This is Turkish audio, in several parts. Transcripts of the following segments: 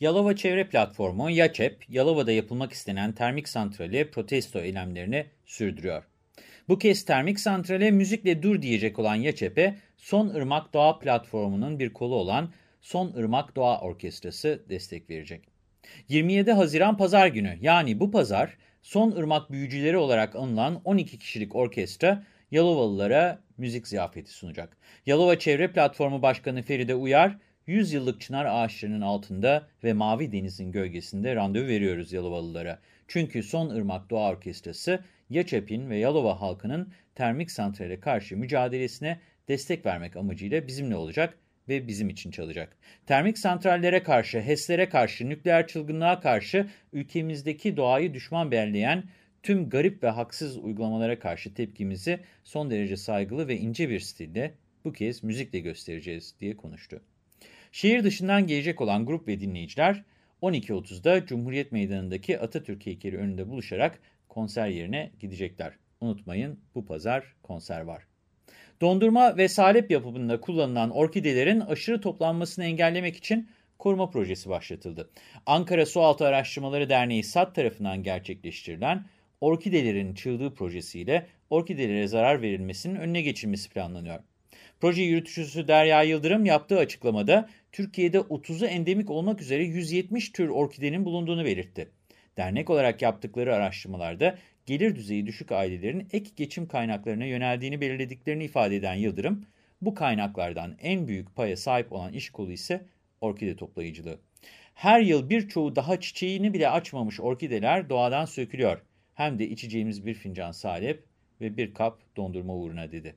Yalova Çevre Platformu YAÇEP, Yalova'da yapılmak istenen termik santrale protesto eylemlerini sürdürüyor. Bu kez termik santrale müzikle dur diyecek olan YAÇEP'e Son Irmak Doğa Platformu'nun bir kolu olan Son Irmak Doğa Orkestrası destek verecek. 27 Haziran Pazar günü yani bu pazar Son Irmak büyücüleri olarak anılan 12 kişilik orkestra Yalovalılara müzik ziyafeti sunacak. Yalova Çevre Platformu Başkanı Feride Uyar, 100 yıllık çınar ağaçlarının altında ve mavi denizin gölgesinde randevu veriyoruz Yalovalılara. Çünkü Son Irmak Doğa Orkestrası, Yaçep'in ve Yalova halkının termik santrale karşı mücadelesine destek vermek amacıyla bizimle olacak ve bizim için çalacak. Termik santrallere karşı, HES'lere karşı, nükleer çılgınlığa karşı ülkemizdeki doğayı düşman belleyen tüm garip ve haksız uygulamalara karşı tepkimizi son derece saygılı ve ince bir stilde bu kez müzikle göstereceğiz diye konuştu. Şehir dışından gelecek olan grup ve dinleyiciler 12.30'da Cumhuriyet Meydanı'ndaki Atatürk heykeli önünde buluşarak konser yerine gidecekler. Unutmayın bu pazar konser var. Dondurma ve salep yapımında kullanılan orkidelerin aşırı toplanmasını engellemek için koruma projesi başlatıldı. Ankara Sualtı Araştırmaları Derneği SAT tarafından gerçekleştirilen orkidelerin çığlığı projesiyle orkidelere zarar verilmesinin önüne geçilmesi planlanıyor. Proje yürütücüsü Derya Yıldırım yaptığı açıklamada Türkiye'de 30'u endemik olmak üzere 170 tür orkidenin bulunduğunu belirtti. Dernek olarak yaptıkları araştırmalarda gelir düzeyi düşük ailelerin ek geçim kaynaklarına yöneldiğini belirlediklerini ifade eden Yıldırım, bu kaynaklardan en büyük paya sahip olan iş kolu ise orkide toplayıcılığı. Her yıl birçoğu daha çiçeğini bile açmamış orkideler doğadan sökülüyor. Hem de içeceğimiz bir fincan salep ve bir kap dondurma uğruna dedi.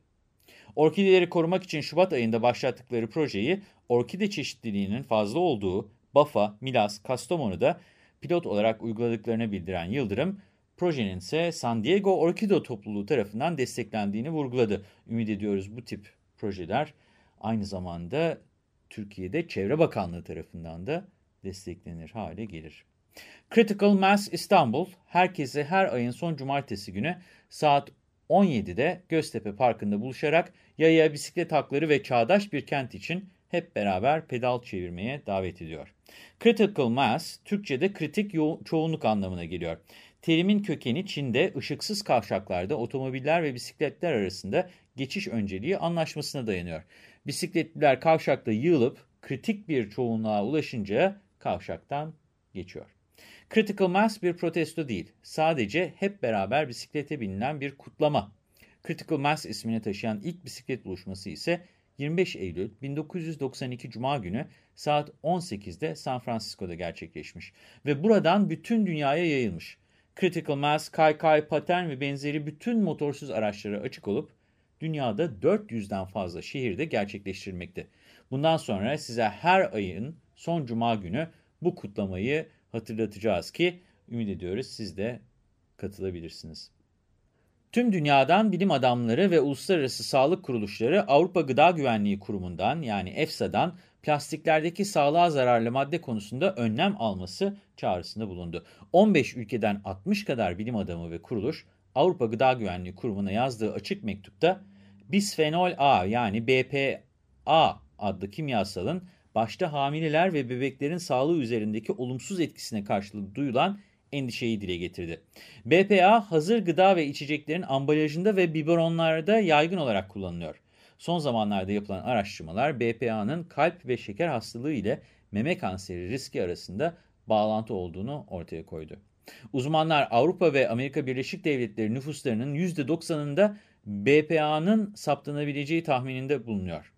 Orkideleri korumak için Şubat ayında başlattıkları projeyi orkide çeşitliliğinin fazla olduğu Bafa, Milas, Kastamonu'da pilot olarak uyguladıklarını bildiren Yıldırım, projenin ise San Diego Orkido topluluğu tarafından desteklendiğini vurguladı. Ümit ediyoruz bu tip projeler aynı zamanda Türkiye'de Çevre Bakanlığı tarafından da desteklenir hale gelir. Critical Mass İstanbul, herkese her ayın son cumartesi günü saat 17'de Göztepe Parkı'nda buluşarak yaya, bisiklet hakları ve çağdaş bir kent için hep beraber pedal çevirmeye davet ediyor. Critical Mass, Türkçe'de kritik çoğunluk anlamına geliyor. Terimin kökeni Çin'de ışıksız kavşaklarda otomobiller ve bisikletler arasında geçiş önceliği anlaşmasına dayanıyor. Bisikletliler kavşakta yığılıp kritik bir çoğunluğa ulaşınca kavşaktan geçiyor. Critical Mass bir protesto değil, sadece hep beraber bisiklete binilen bir kutlama. Critical Mass ismini taşıyan ilk bisiklet buluşması ise 25 Eylül 1992 Cuma günü saat 18'de San Francisco'da gerçekleşmiş ve buradan bütün dünyaya yayılmış. Critical Mass, kaykay, paten ve benzeri bütün motorsuz araçlara açık olup dünyada 400'den fazla şehirde gerçekleştirilmekte. Bundan sonra size her ayın son cuma günü bu kutlamayı hatırlatacağız ki ümit ediyoruz siz de katılabilirsiniz. Tüm dünyadan bilim adamları ve uluslararası sağlık kuruluşları Avrupa Gıda Güvenliği Kurumu'ndan yani EFSA'dan plastiklerdeki sağlığa zararlı madde konusunda önlem alması çağrısında bulundu. 15 ülkeden 60 kadar bilim adamı ve kuruluş Avrupa Gıda Güvenliği Kurumu'na yazdığı açık mektupta bisfenol A yani BPA adlı kimyasalın başta hamileler ve bebeklerin sağlığı üzerindeki olumsuz etkisine karşılık duyulan endişeyi dile getirdi. BPA hazır gıda ve içeceklerin ambalajında ve biberonlarda yaygın olarak kullanılıyor. Son zamanlarda yapılan araştırmalar BPA'nın kalp ve şeker hastalığı ile meme kanseri riski arasında bağlantı olduğunu ortaya koydu. Uzmanlar Avrupa ve Amerika Birleşik Devletleri nüfuslarının %90'ında BPA'nın saptanabileceği tahmininde bulunuyor.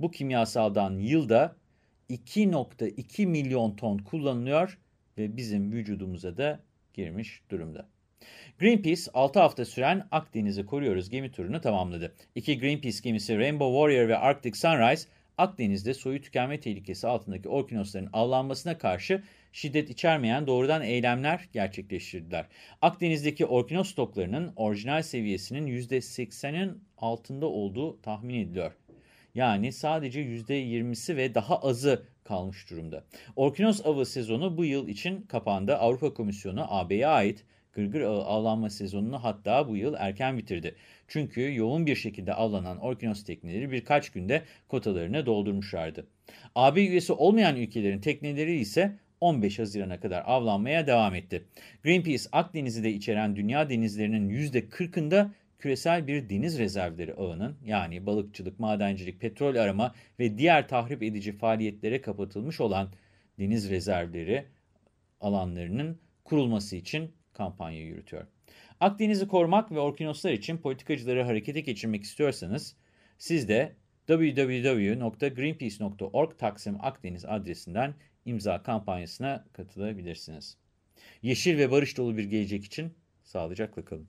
Bu kimyasaldan yılda 2.2 milyon ton kullanılıyor ve bizim vücudumuza da girmiş durumda. Greenpeace 6 hafta süren Akdeniz'i koruyoruz gemi turunu tamamladı. İki Greenpeace gemisi Rainbow Warrior ve Arctic Sunrise Akdeniz'de soyu tükenme tehlikesi altındaki orkinosların avlanmasına karşı şiddet içermeyen doğrudan eylemler gerçekleştirdiler. Akdeniz'deki orkinos stoklarının orijinal seviyesinin %80'in altında olduğu tahmin ediliyor. Yani sadece %20'si ve daha azı kalmış durumda. Orkinos avı sezonu bu yıl için kapandı. Avrupa Komisyonu AB'ye ait gırgır ağı avlanma sezonunu hatta bu yıl erken bitirdi. Çünkü yoğun bir şekilde avlanan orkinos tekneleri birkaç günde kotalarını doldurmuşlardı. AB üyesi olmayan ülkelerin tekneleri ise 15 Haziran'a kadar avlanmaya devam etti. Greenpeace Akdeniz'i de içeren dünya denizlerinin %40'ında küresel bir deniz rezervleri ağının yani balıkçılık, madencilik, petrol arama ve diğer tahrip edici faaliyetlere kapatılmış olan deniz rezervleri alanlarının kurulması için kampanya yürütüyor. Akdeniz'i korumak ve orkinoslar için politikacıları harekete geçirmek istiyorsanız siz de www.greenpeace.org Taksim Akdeniz adresinden imza kampanyasına katılabilirsiniz. Yeşil ve barış dolu bir gelecek için sağlıcakla kalın.